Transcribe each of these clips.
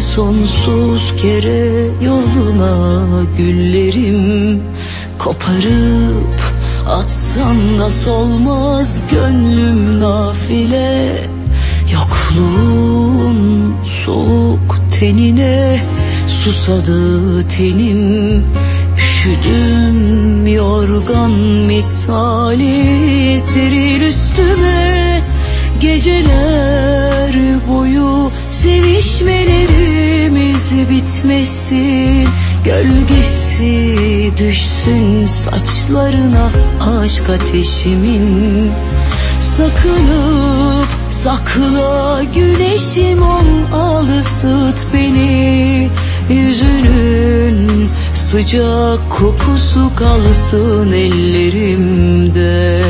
sonsuz kere yoluna güllerim. Koparıp atsan da solmaz gönlüm nafile. Yokluğun soğuk tenine susadı tenim. Üşüdüm yorgan misali seril üstüme. Geceler boyu sevişmelerimiz bitmesin. Gölgesi düşsün saçlarına aşk ateşimin. Sakınıp sakla güneşim ol al ısıt beni. Yüzünün sıcak kokusu kalsın ellerimde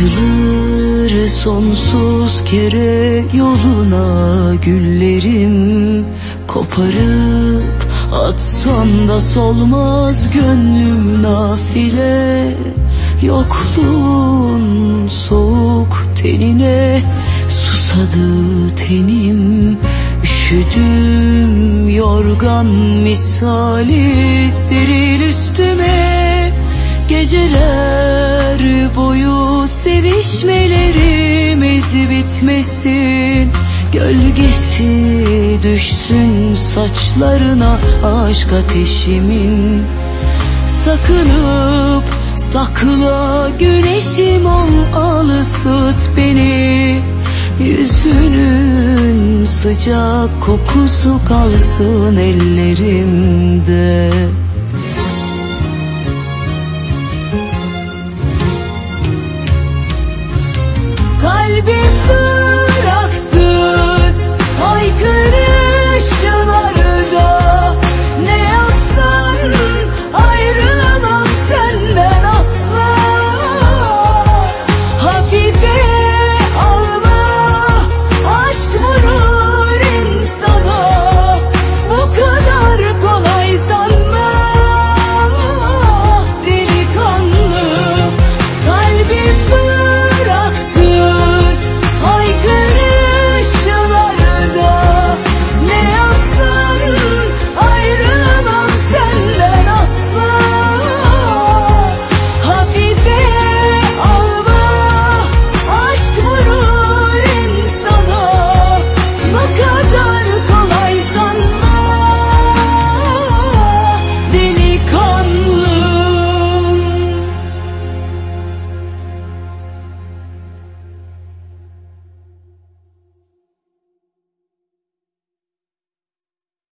Açılır sonsuz kere yoluna güllerim. Koparıp atsan da solmaz gönlüm nafile. Yokluğun soğuk tenine susadı tenim. Üşüdüm yorgan misali seril üstüme sevişmelerimiz bitmesin Gölgesi düşsün saçlarına aşk ateşimin. Sakınıp sakla güneşim ol al ısıt beni. Yüzünün sıcak kokusu kalsın ellerimde